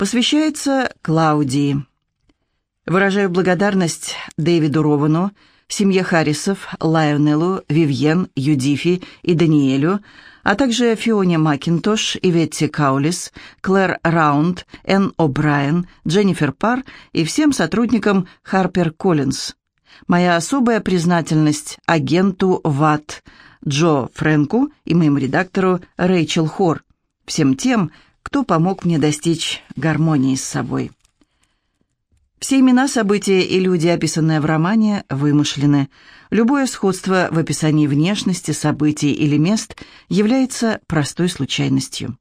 Посвящается Клаудии. Выражаю благодарность Дэвиду Ровану, семье Харрисов, Лайонеллу, Вивьен, Юдифи и Даниэлю, а также Фионе Макинтош, Иветти Каулис, Клэр Раунд, Энн О'Брайен, Дженнифер Пар и всем сотрудникам Харпер Коллинз. Моя особая признательность агенту ВАТ Джо Фрэнку и моему редактору Рэйчел Хор, всем тем, кто помог мне достичь гармонии с собой. Все имена, события и люди, описанные в романе, вымышлены. Любое сходство в описании внешности, событий или мест является простой случайностью.